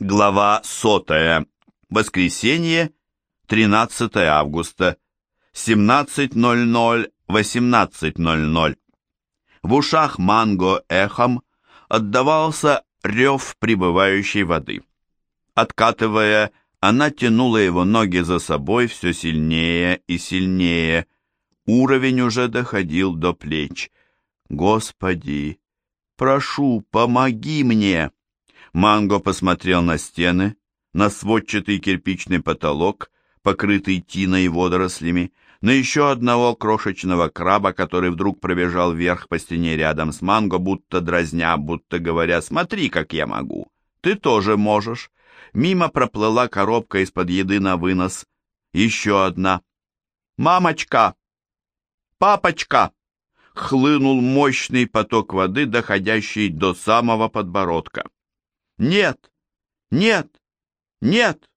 Глава сотая. Воскресенье, 13 августа, 17.00-18.00. В ушах Манго эхом отдавался рев прибывающей воды. Откатывая, она тянула его ноги за собой все сильнее и сильнее. Уровень уже доходил до плеч. «Господи, прошу, помоги мне!» Манго посмотрел на стены, на сводчатый кирпичный потолок, покрытый тиной и водорослями, на еще одного крошечного краба, который вдруг пробежал вверх по стене рядом с Манго, будто дразня, будто говоря «Смотри, как я могу! Ты тоже можешь!» Мимо проплыла коробка из-под еды на вынос. Еще одна. «Мамочка! Папочка!» Хлынул мощный поток воды, доходящий до самого подбородка. «Нет! Нет! Нет!»